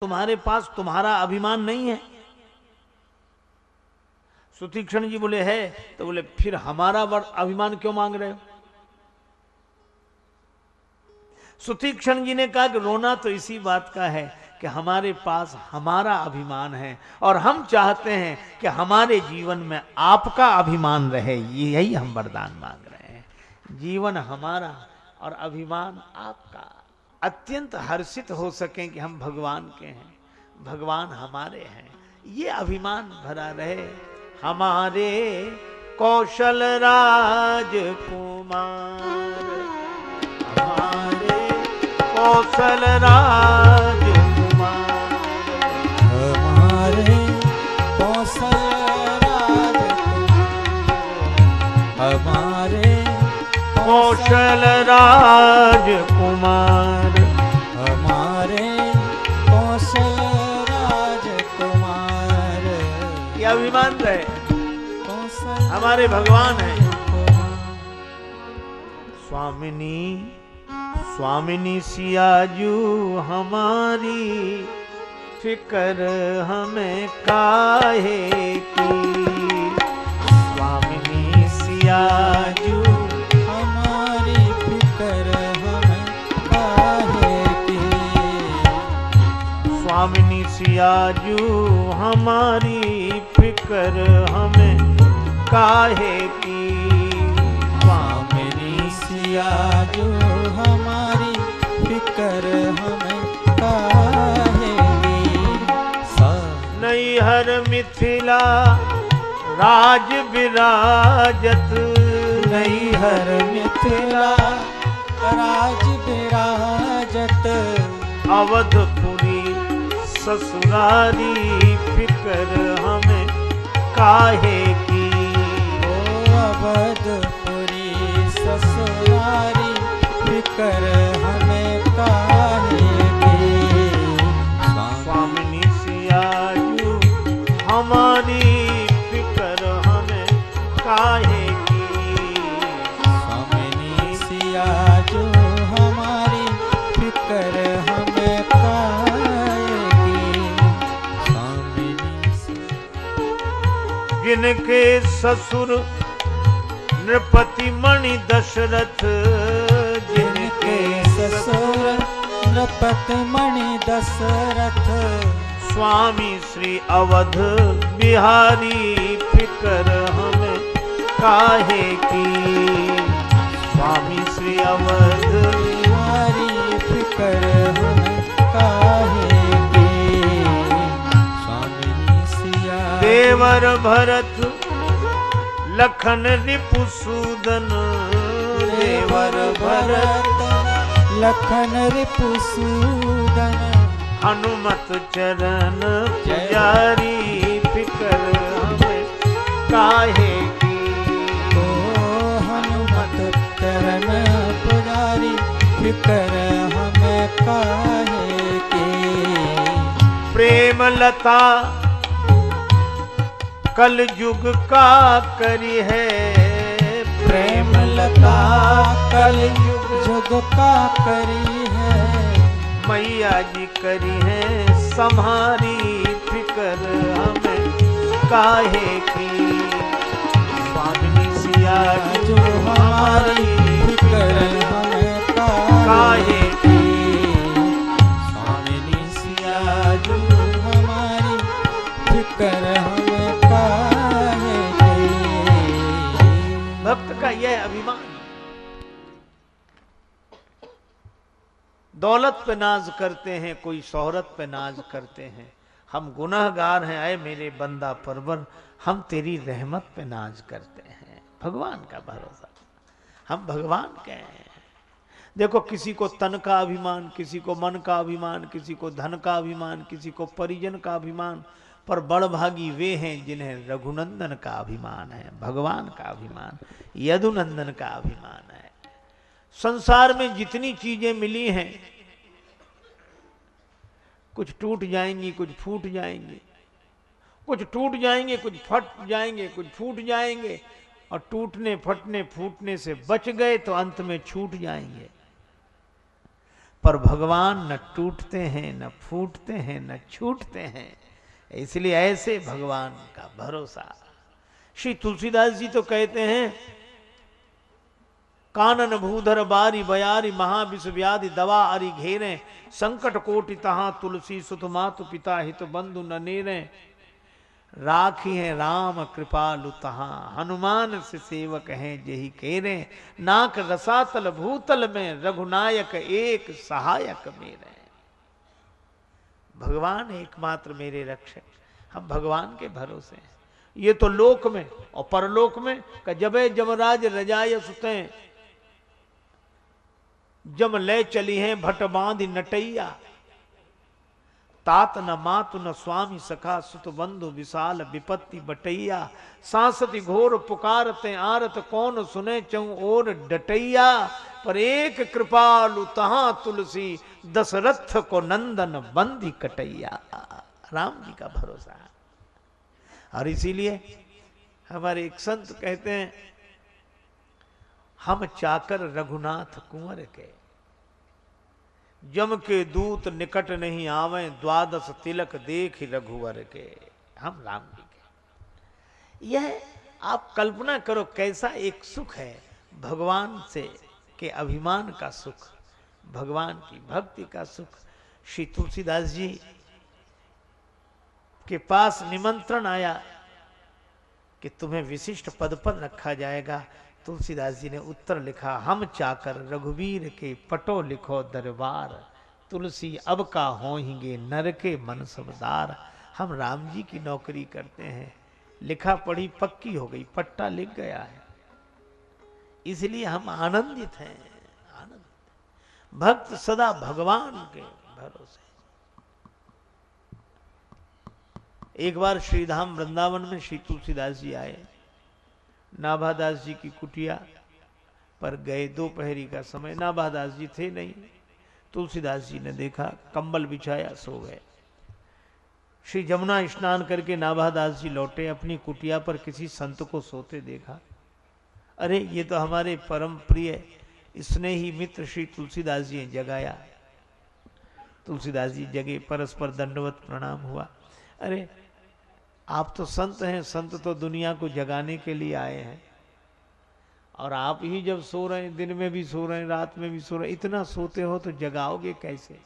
तुम्हारे पास तुम्हारा अभिमान नहीं है। सुतीक्षण जी बोले, है। तो बोले, फिर हमारा अभिमान क्यों मांग रहे हो? सुतीक्षण जी ने कहा कि रोना तो इसी बात का है कि हमारे पास हमारा अभिमान है और हम चाहते हैं कि हमारे जीवन में आपका अभिमान रहे, यही हम वरदान मांग रहे हैं। जीवन हमारा और अभिमान आपका। अत्यंत हर्षित हो सकें कि हम भगवान के हैं, भगवान हमारे हैं। ये अभिमान भरा रहे हमारे कौशल राज कुमार हमारे कौशल राज कुमार हमारे कौशल हमारे कौशल राज कुमार हमारे कौशल राजकुमार। ये अभिमान रहे कौशल हमारे भगवान हैं। कुमार। स्वामिनी स्वामिनी सियाजू हमारी फिकर हमें काहे की? स्वामिनी सियाजू स्वामिनी सियाजू हमारी फिकर हमें काहे की? स्वामिनी सिया जो हमारी फिकर हमें काहे की? नैहर मिथिला राज विराजत। नैहर मिथिला राज विराजत। अवधपुरी ससुरारी फिकर हमें काहे की? ओ अवधपुरी ससुरारी फिकर हमें काहे जिनके ससुर नृपति मणि दशरथ जिनके ससुर नृपति मणि दशरथ, स्वामी श्री अवध बिहारी फिकर हम काहे की? स्वामी श्री अवध बिहारी फिकर हमें काहेगी देवर भरत लखन रिपुसूदन देवर भरत लखन रिपुसूदन हनुमत चरण पुजारी फिकर हमें काहे की? ओ हनुमत चरण पुजारी फिकर हमें काहे की? प्रेम लता कल युग का करी है। प्रेम लता कल युग जुग का करी है। मैया जी करी है सम्हारी फिकर हमें काहे की? सिया जो हमारी फिकर हमें काहे की? स्वामिनी सिया जो हमारी फिकर हमें का यह अभिमान। दौलत पे नाज करते हैं, कोई शोहरत पे नाज करते हैं। हम गुनहगार हैं, आए मेरे बंदा परवर, हम तेरी रहमत पे नाज करते हैं। भगवान का भरोसा। हम भगवान के हैं। देखो, किसी को तन का अभिमान, किसी को मन का अभिमान, किसी को धन का अभिमान, किसी को परिजन का अभिमान पर बड़भागी वे हैं जिन्हें रघुनंदन का अभिमान है, भगवान का अभिमान, यदुनंदन का अभिमान है। संसार में जितनी चीज़ें मिली हैं, कुछ टूट जाएँगी, कुछ फूट जाएँगी। कुछ टूट जाएँगे, कुछ फट जाएँगे, कुछ फूट जाएँगे, और टूटने, फटने, फूटने से बच गए तो अंत में छूट जाएँगे। पर भगवान न टूटते हैं, न फूटते हैं, न छूटते हैं। इसलिए ऐसे भगवान का भरोसा। श्री तुलसीदास जी तो कहते हैं, कानन भूधर बारी बयारी महाविष व्याधि दवा अरि घेरे, संकट कोटि तहा तुलसी सुत मातु पिता हित बंधु ननेरे राखी है राम कृपालु तहा, हनुमान से सेवक हैं जही केरे। नाक रसातल भूतल में रघुनायक एक सहायक मेरे। भगवान एकमात्र मेरे रक्षक, हम भगवान के भरोसे हैं। ये तो लोक में और परलोक में का जबे जमराज रजाय सुते जम ले चली हैं भट बाँध नटैया। तात न मातु न स्वामी सखा सुत बंधु विशाल विपत्ति बटैया। सांसति घोर पुकारते आरत कौन सुने चौ और डटैया। पर एक कृपालु तहा तुलसी, दशरथ को नंदन बंदी कटैया। राम जी का भरोसा। है और इसीलिए हमारे एक संत कहते हैं, हम चाकर रघुनाथ कुंवर के। जम के दूत निकट नहीं आवे, द्वादश तिलक देख रघुवर के। हम राम जी के। यह आप कल्पना करो कैसा एक सुख है, भगवान से के अभिमान का सुख, भगवान की भक्ति का सुख। श्री तुलसीदास जी के पास निमंत्रण आया कि तुम्हें विशिष्ट पद पर रखा जाएगा। तुलसीदास जी ने उत्तर लिखा, हम चाकर रघुवीर के पटो लिखो दरबार। तुलसी अब का होंगे नर के मन सबदार हम राम जी की नौकरी करते हैं। लिखा पढ़ी पक्की हो गई, पट्टा लिख गया है। इसलिए हम आनंदित हैं, आनंदित भक्त सदा भगवान के भरोसे एक बार श्रीधाम वृंदावन में श्री तुलसीदास जी आए। नाभादास जी की कुटिया पर गए दोपहरी का समय। नाभादास जी थे नहीं। तुलसीदास जी ने देखा, कंबल बिछाया, सो गए। श्री जमुना स्नान करके नाभादास जी लौटे, अपनी कुटिया पर किसी संत को सोते देखा। अरे, ये तो हमारे परम प्रिय, स्नेही मित्र श्री तुलसीदास जी ने जगाया। तुलसीदास जी जगे, परस्पर दंडवत प्रणाम हुआ। अरे आप तो संत हैं, संत तो दुनिया को जगाने के लिए आए हैं। और आप ही जब सो रहे हैं, दिन में भी सो रहे हैं, रात में भी सो रहे हैं, इतना सोते हो तो जगाओगे कैसे?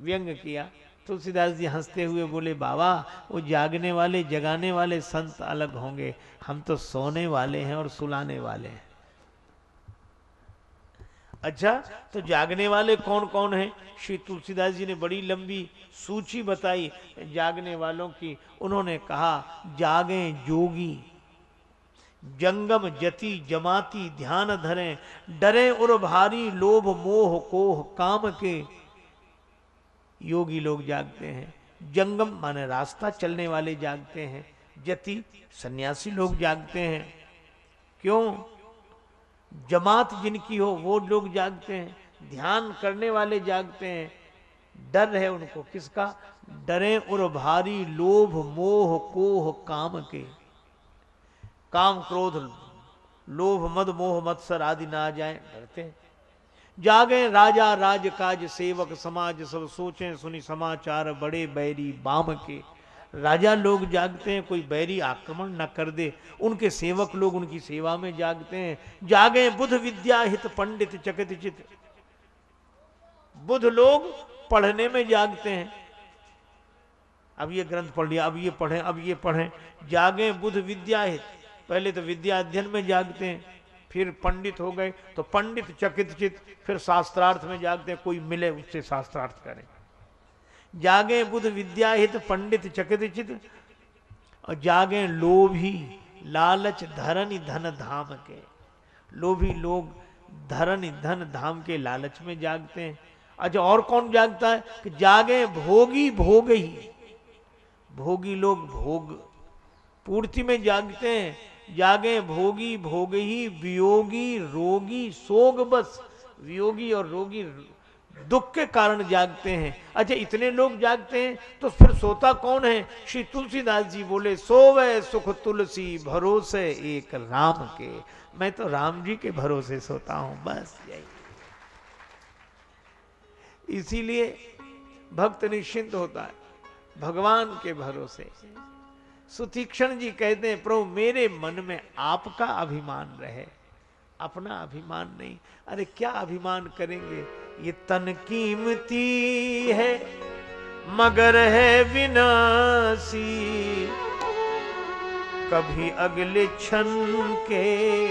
व्यंग किया। तुलसीदास जी हँसते हुए बोले, बाबा, वो जागने वाले, जगाने वाले संत अलग होंगे। हम तो सोने वाले हैं और सुलाने वाले हैं। अच्छा तो जागने वाले कौन कौन हैं? श्री तुलसीदास जी ने बड़ी लंबी सूची बताई जागने वालों की। उन्होंने कहा, जागे जोगी, जंगम जति जमाती ध्यान धरे, डरे उर भारी लोभ मोह कोह काम के। योगी लोग जागते हैं, जंगम माने रास्ता चलने वाले जागते हैं, जति सन्यासी लोग जागते हैं। क्यों? जमात जिनकी हो, वो लोग जागते हैं, ध्यान करने वाले जागते हैं। डर है उनको किसका? डरे और भारी लोभ, मोह, कोह, काम के। काम क्रोध, लोभ मद, मोह मत्सर आदि ना आ जाए, डरते हैं। जागे, राजा राज काज सेवक, समाज, सब सोचें, सुनी समाचार, बड़े बैरी, बाम के। राजा लोग जागते हैं, कोई बैरी आक्रमण न कर दे। उनके सेवक लोग उनकी सेवा में जागते हैं। जागे बुध विद्या हित पंडित चकित चित। बुध लोग पढ़ने में जागते हैं। अब ये ग्रंथ पढ़ लिया, अब ये पढ़ें, अब ये पढ़ें। जागे बुध विद्या हित। पहले तो विद्या अध्ययन में जागते हैं, फिर पंडित हो गए तो पंडित चकित चित, फिर शास्त्रार्थ में जागते हैं। कोई मिले उससे शास्त्रार्थ करें। जागे बुध विद्या हित पंडित चकित चित, और जागे लोभी लालच धरन धन धाम के। लोभी लोग धरन धन धाम के लालच में जागते हैं। अच्छा और कौन जागता है? कि जागे भोगी भोग ही। भोगी लोग भोग, पूर्ति में जागते हैं। जागे भोगी भोग ही, वियोगी रोगी सोग बस। वियोगी और रोगी दुख के कारण जागते हैं। अच्छा इतने लोग जागते हैं तो फिर सोता कौन है? श्री तुलसीदास जी बोले, सोवे सुख तुलसी, भरोसे एक राम के। मैं तो राम जी के भरोसे सोता हूँ, बस यही। इसीलिए भक्त निश्चिंत होता है, भगवान के भरोसे। सुतीक्षण जी कहते हैं, प्रभु, मेरे मन में आपका अभिमान रहे। अपना अभिमान नहीं। अरे, क्या अभिमान करेंगे? ये तन कीमती है, मगर है विनाशी। कभी अगले क्षण के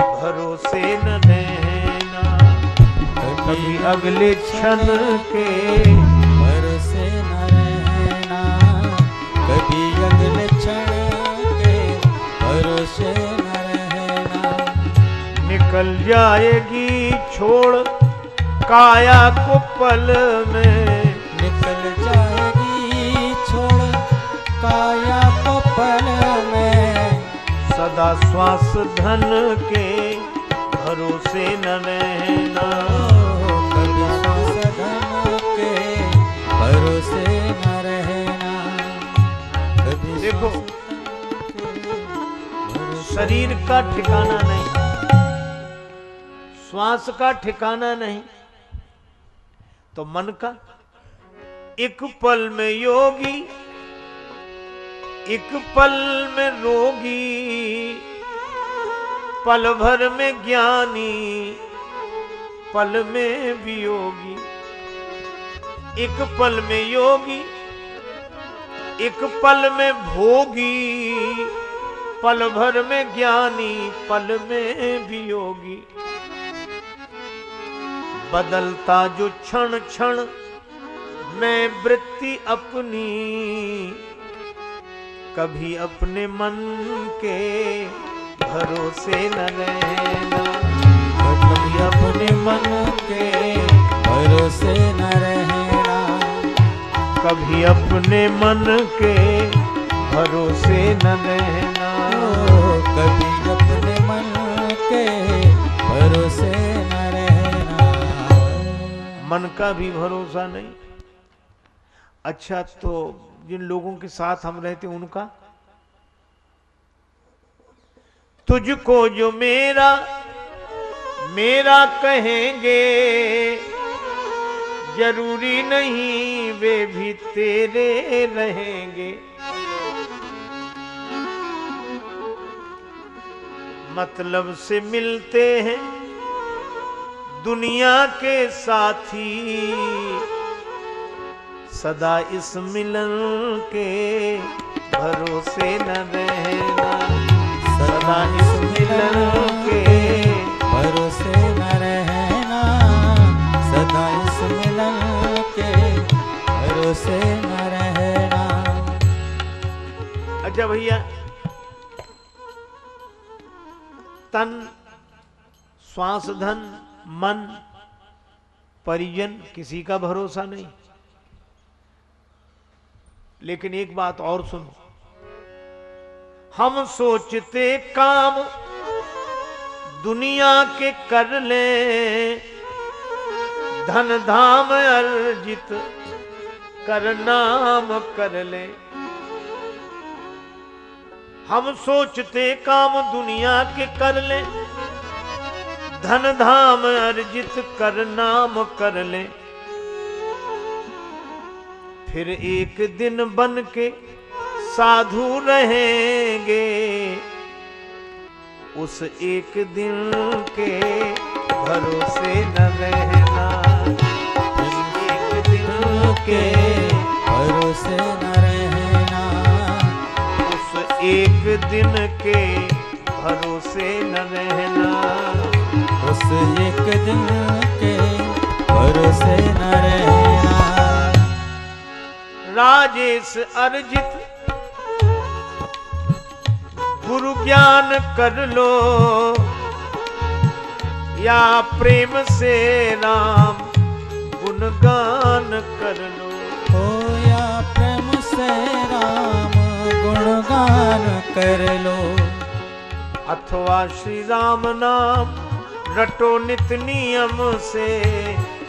भरोसे न रहना कभी अगले क्षण के भरोसे न रहना कभी अगले क्षण के भरोसे निकल जाएगी छोड़ काया को पल में। निकल जाएगी छोड़ काया को पल में। सदा श्वास धन के भरोसे न रहना। कभी संसाधन के भरोसे न रहना। कभी देखो, शरीर का ठिकाना नहीं। श्वास का ठिकाना नहीं। तो मन का, एक पल में योगी, एक पल में रोगी, पल भर में ज्ञानी, पल में वियोगी एक पल में योगी, एक पल में भोगी, पल भर में ज्ञानी, पल में भी योगी। बदलता जो क्षण क्षण मैं वृत्ति अपनी, कभी अपने मन के भरोसे न रहना। कभी अपने मन के भरोसे न रहना। कभी अपने मन के भरोसे न रहना। कभी मन का भी भरोसा नहीं। अच्छा तो जिन लोगों के साथ हम रहते उनका? तुझको जो मेरा मेरा कहेंगे, ज़रूरी नहीं वे भी तेरे रहेंगे। मतलब से मिलते हैं दुनिया के साथी, सदा इस मिलन के भरोसे न रहना। सदा इस मिलन के भरोसे न रहना। सदा इस मिलन के भरोसे न रहना। अच्छा भैया, तन, श्वास धन मन परिजन किसी का भरोसा नहीं। लेकिन एक बात और सुनो। हम सोचते काम दुनिया के कर ले, धन धाम अर्जित कर नाम कर ले। हम सोचते काम दुनिया के कर ले धन धाम अर्जित कर नाम कर ले। फिर एक दिन बन के साधु रहेंगे। उस एक दिन के भरोसे न रहना। उस एक दिन के भरोसे न रहना। उस एक दिन के एक दिन के भरोसे न रहना राजेश अर्जित गुरु ज्ञान कर लो या प्रेम से राम गुणगान कर लो। हो या प्रेम से राम गुणगान कर लो। अथवा श्री राम नाम रटो नित नियम से।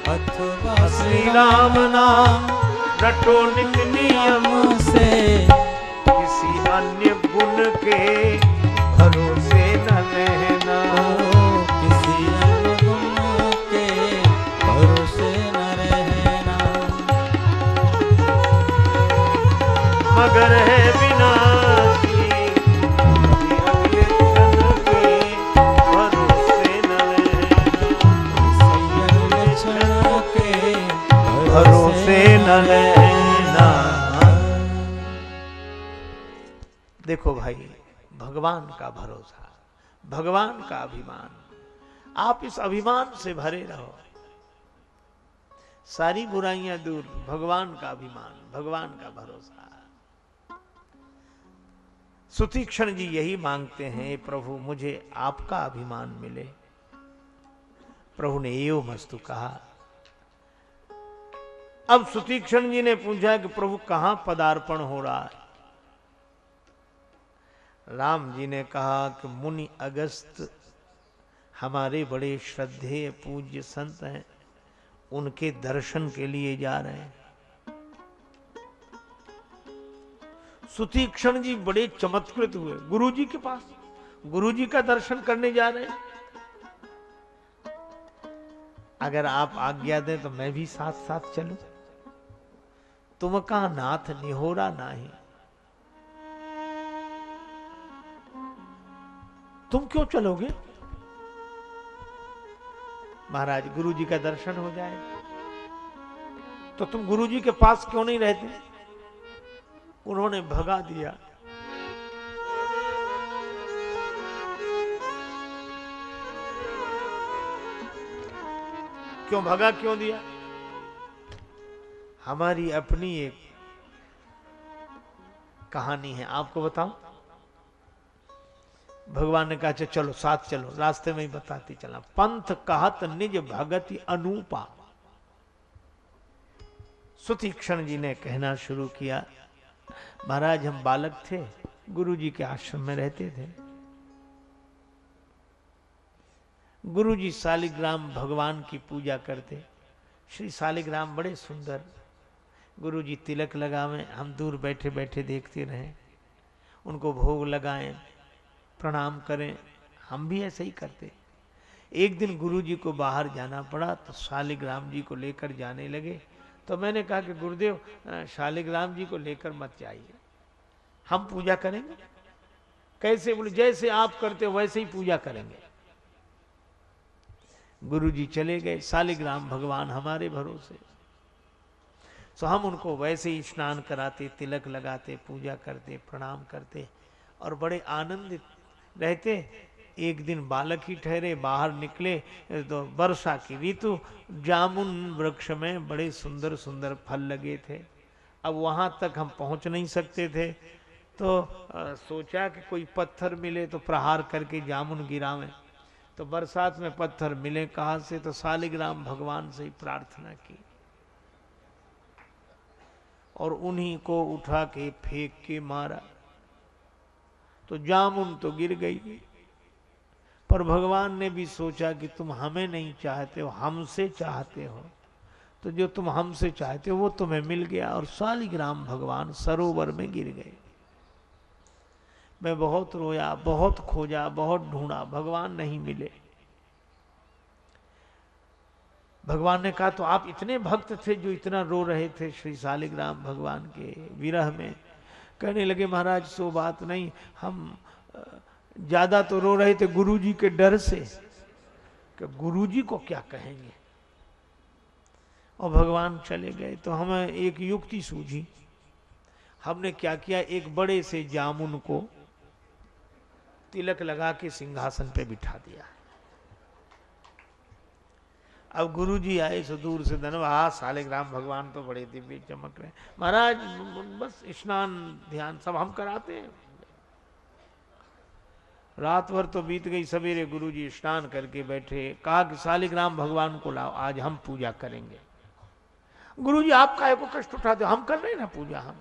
अथवा श्री राम नाम। रटो नित नियम से। किसी अन्य गुण के भरोसे न रहना किसी अन्य गुण के भरोसे न रहना। मगर है बिना भगवान का भरोसा, भगवान का अभिमान। आप इस अभिमान से भरे रहो। सारी बुराइयाँ दूर, भगवान का अभिमान, भगवान का भरोसा। सुतीक्षण जी यही मांगते हैं, प्रभु, मुझे आपका अभिमान मिले। प्रभु ने एवं मस्तु कहा। अब सुतीक्षण जी ने पूछा कि प्रभु, कहाँ पदार्पण हो रहा है? राम जी ने कहा कि मुनि अगस्त हमारे बड़े श्रद्धेय पूज्य संत हैं, उनके दर्शन के लिए जा रहे हैं। सुतीक्षण जी बड़े चमत्कृत हुए। गुरु जी के पास गुरु जी का दर्शन करने जा रहे हैं। अगर आप आज्ञा दें तो मैं भी साथ साथ चलूँ। तुम का नाथ निहोरा नाही। तुम क्यों चलोगे? महाराज गुरु जी का दर्शन हो जाए। तो तुम गुरु जी के पास क्यों नहीं रहते? उन्होंने भगा दिया। क्यों भगा, क्यों दिया? हमारी अपनी एक कहानी है। आपको बताऊँ? भगवान ने कहा "अच्छा, चलो साथ चलो रास्ते में ही बताती चला। पंथ कहत निज भगति अनुपा। सुतीक्षण जी ने कहना शुरू किया महाराज हम बालक थे गुरु जी के आश्रम में रहते थे। गुरु जी शालिग्राम भगवान की पूजा करते। श्री शालिग्राम बड़े सुंदर। गुरु जी तिलक लगावे हम दूर बैठे बैठे देखते रहे। उनको भोग लगाएँ प्रणाम करें। हम भी ऐसे ही करते। एक दिन गुरु जी को बाहर जाना पड़ा तो शालिग्राम जी को लेकर जाने लगे। तो मैंने कहा कि गुरुदेव शालिग्राम जी को लेकर मत जाइए। हम पूजा करेंगे? कैसे? बोले, जैसे आप करते हो, वैसे ही पूजा करेंगे। गुरु जी चले गए। शालिग्राम, भगवान हमारे भरोसे। तो हम उनको वैसे ही स्नान कराते, तिलक लगाते, पूजा करते, प्रणाम करते और बड़े आनंदित रहते। एक दिन बालक ही ठहरे बाहर निकले तो वर्षा की ऋतु जामुन वृक्ष में बड़े सुंदर सुंदर फल लगे थे। अब वहाँ तक हम पहुँच नहीं सकते थे। तो अ, सोचा कि कोई पत्थर मिले तो प्रहार करके जामुन गिरावें। तो बरसात में पत्थर मिले कहा से तो शालिग्राम भगवान से ही प्रार्थना की। और उन्हीं को उठा के फेंक के मारा। तो जामुन तो गिर गई। पर भगवान ने भी सोचा कि तुम हमें नहीं चाहते हो, हमसे चाहते हो। तो जो तुम हमसे चाहते हो, वो तुम्हें मिल गया और शालिग्राम भगवान सरोवर में गिर गए। मैं बहुत रोया, बहुत खोजा, बहुत ढूंढा, भगवान नहीं मिले। भगवान ने कहा तो आप इतने भक्त थे जो इतना रो रहे थे श्री शालिग्राम भगवान के विरह में? कहने लगे, महाराज, सो बात नहीं। हम ज़्यादा तो रो रहे थे गुरु जी के डर से। कि गुरु जी को क्या कहेंगे? और भगवान चले गए। तो हमें एक युक्ति सूझी। हमने क्या किया? एक बड़े से जामुन को तिलक लगा के सिंहासन पे बिठा दिया। अब गुरु जी आए सो दूर से धन्यवाद। शालिग्राम भगवान तो बड़े दिव्य चमक रहे महाराज, बस स्नान, ध्यान सब हम कराते हैं। रात भर तो बीत गई, सवेरे गुरु जी स्नान करके बैठे। कहा कि शालिग्राम भगवान को लाओ, आज हम पूजा करेंगे। गुरु जी आप काय को कष्ट उठाते हो, हम कर रहे हैं ना पूजा हम?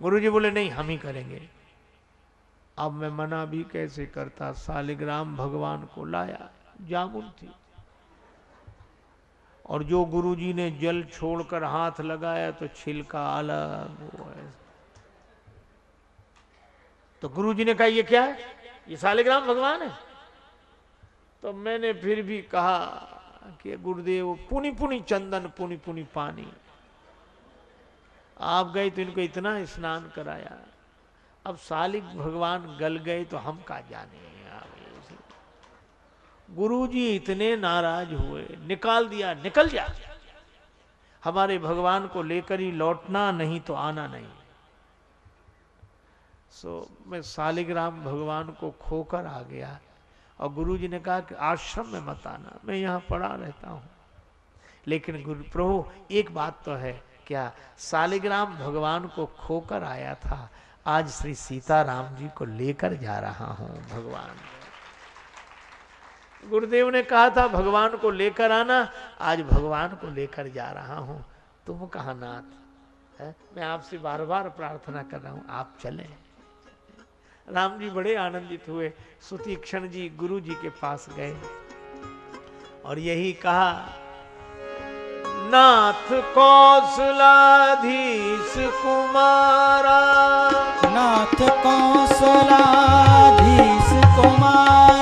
गुरु जी बोले, नहीं, हम ही करेंगे। अब मैं मना भी कैसे करता? शालिग्राम भगवान को लाया, जामुन थी। और जो गुरुजी ने जल छोड़कर हाथ लगाया तो छिलका अलग है। तो गुरुजी ने कहा, ये क्या है? ये शालिग्राम भगवान है? तो मैंने फिर भी कहा कि, गुरुदेव पुनि पुनि चंदन पुनि पुनि। पानी आप गए तो इनको इतना स्नान कराया। अब सालिक भगवान गल गए तो हम का जाने? गुरु जी इतने नाराज़ हुए निकाल दिया निकल जा। हमारे भगवान को लेकर ही लौटना नहीं तो आना नहीं। सो so, मैं सालिग्राम भगवान को खोकर आ गया और गुरु जी ने कहा कि आश्रम में मत आना मैं यहाँ पड़ा रहता हूँ। लेकिन गुरु प्रभु एक बात तो है क्या सालिग्राम भगवान को खोकर आया था आज श्री सीताराम जी को लेकर जा रहा हूँ भगवान। गुरुदेव ने कहा था, भगवान को लेकर आना, आज भगवान को लेकर जा रहा हूँ। तुम कहा नाथ? है? मैं आपसे बार बार प्रार्थना कर रहा हूँ, आप चले। राम जी बड़े आनंदित हुए। सुतीक्षण जी गुरु जी के पास गए और यही कहा, नाथ कौशलाधीश कुमारा। नाथ कौशलाधीश कुमारा।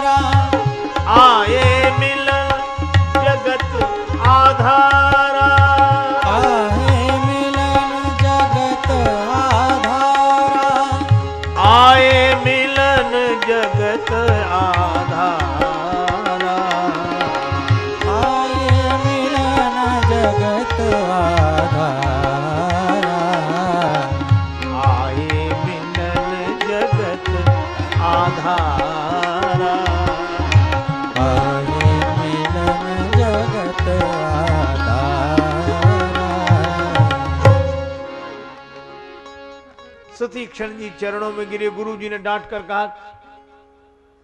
सतीक्षण जी चरणों में गिरे गुरु जी ने डांट कर कहा,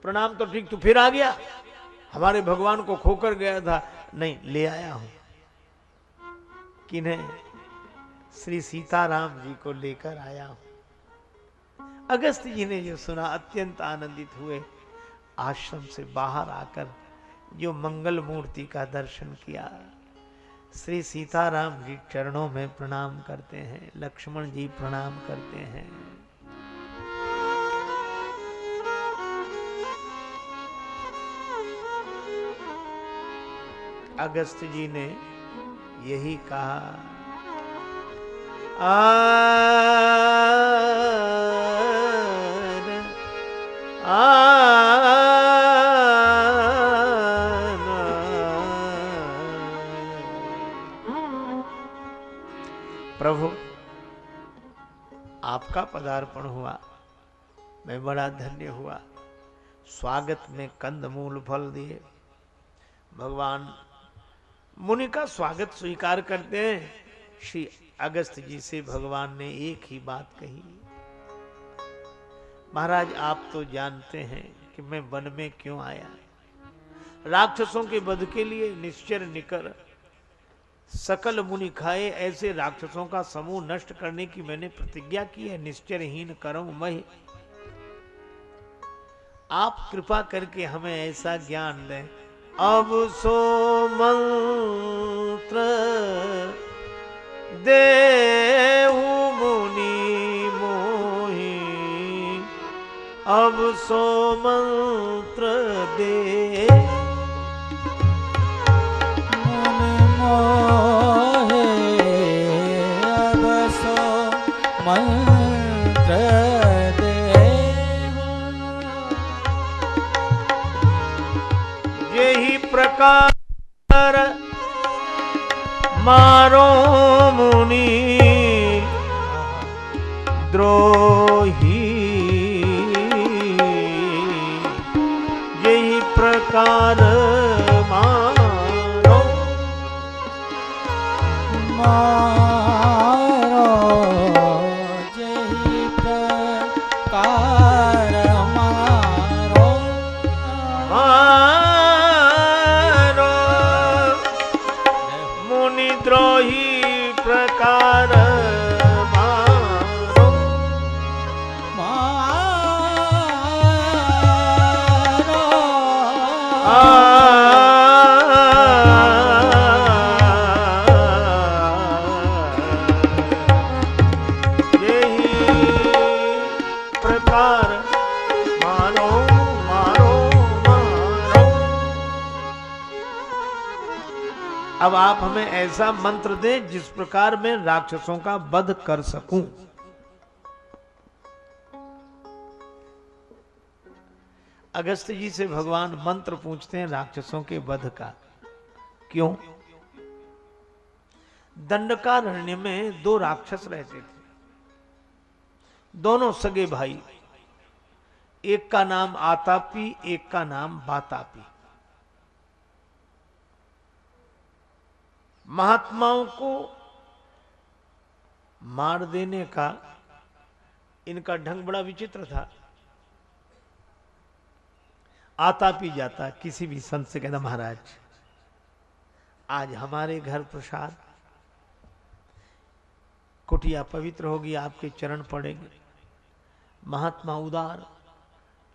प्रणाम तो ठीक, तू फिर आ गया? हमारे भगवान को खोकर गया था। नहीं, ले आया हूँ। किन्हें श्री सीताराम जी को लेकर आया हूँ। अगस्त जी ने जो सुना, अत्यंत आनंदित हुए। आश्रम से बाहर आकर जो मंगल मूर्ति का दर्शन किया। श्री सीताराम जी चरणों में प्रणाम करते हैं, लक्ष्मण जी प्रणाम करते हैं। अगस्त जी ने यही कहा, आन। प्रभु, आपका पदार्पण हुआ, मैं बड़ा धन्य हुआ स्वागत में कंद मूल फल दिए भगवान मुनि का स्वागत स्वीकार करते हैं। श्री अगस्त जी से भगवान ने एक ही बात कही। महाराज, आप तो जानते हैं कि मैं वन में क्यों आया? राक्षसों के वध के लिए निश्चर निकर, सकल मुनि खाए ऐसे राक्षसों का समूह नष्ट करने की मैंने प्रतिज्ञा की है। निश्चरहीन करम मह। आप कृपा करके हमें ऐसा ज्ञान दें। अब सो मंत्र देहु मुनि मोहि। अब सो मंत्र दे। मोहे अब सो मंत्र प्रकार मारो मुनि द्रोही ऐसा मंत्र दे जिस प्रकार मैं राक्षसों का वध कर सकूँ। अगस्त जी से भगवान मंत्र पूछते हैं राक्षसों के वध का, क्यों? दंडकारण्य में दो राक्षस रहते थे। दोनों सगे भाई, एक का नाम आतापी, एक का नाम बातापी। महात्माओं को मार देने का इनका ढंग बड़ा विचित्र था। आता पी जाता किसी भी संत से कहता महाराज, आज हमारे घर प्रसाद, कुटिया पवित्र होगी, आपके चरण पड़ेंगे। महात्मा उदार,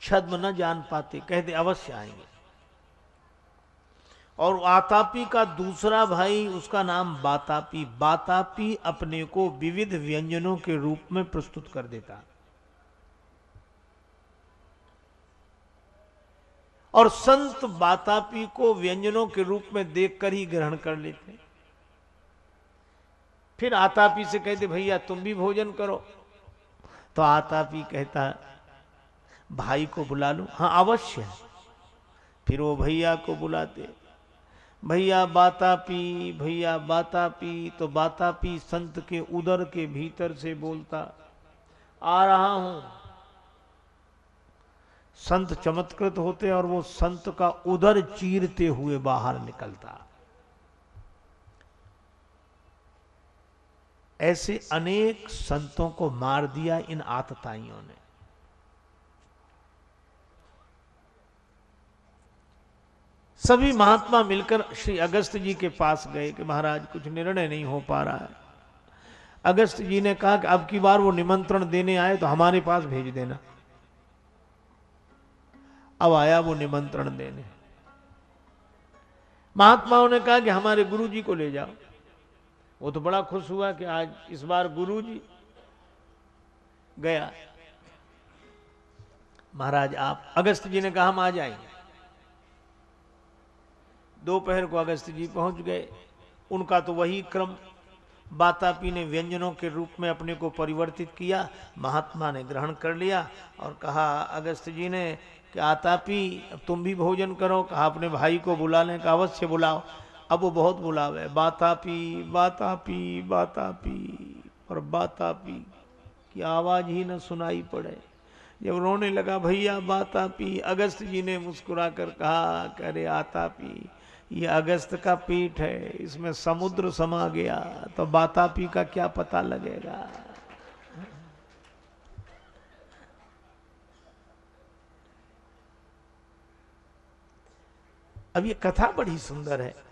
छद्म न जान पाते कहते अवश्य आएँगे। और आतापी का दूसरा भाई, उसका नाम बातापी। बातापी अपने को विविध व्यंजनों के रूप में प्रस्तुत कर देता। और संत बातापी को व्यंजनों के रूप में देखकर ही ग्रहण कर लेते। फिर आतापी से कहते, भैया, तुम भी भोजन करो। तो आतापी कहता, भाई को बुला लो? हाँ अवश्य। फिर वो भैया को बुलाते। भैया बाता पी, भैया बाता पी तो बाता पी संत के उदर के भीतर से बोलता, आ रहा हूँ। संत चमत्कृत होते और वो संत का उदर चीरते हुए बाहर निकलता। ऐसे अनेक संतों को मार दिया इन आतताइयों ने। सभी महात्मा मिलकर श्री अगस्त जी के पास गए कि महाराज, कुछ निर्णय नहीं हो पा रहा है। अगस्त जी ने कहा कि अब की बार वो निमंत्रण देने आए तो हमारे पास भेज देना। अब आया वो निमंत्रण देने। महात्माओं ने कहा कि हमारे गुरु जी को ले जाओ। वो तो बड़ा खुश हुआ कि आज इस बार गुरु जी गया। महाराज, आप अगस्त जी ने कहा हम आ जाएँगे। दोपहर को अगस्त जी पहुँच गए। उनका तो वही क्रम बातापी ने व्यंजनों के रूप में अपने को परिवर्तित किया, महात्मा ने ग्रहण कर लिया और कहा, अगस्त जी ने कि आतापी अब तुम भी भोजन करो। कहा, अपने भाई को बुलाने का अवश्य बुलाओ। अब वो बहुत बुलावे बातापी बातापी बातापी और बातापी की आवाज़ ही न सुनाई पड़े। जब रोने लगा, भैया बातापी अगस्त जी ने मुस्कुरा कर कहा करे आतापी ये अगस्त का पीठ है, इसमें समुद्र समा गया तो बातापी का क्या पता लगेगा? अब ये कथा बड़ी सुंदर है।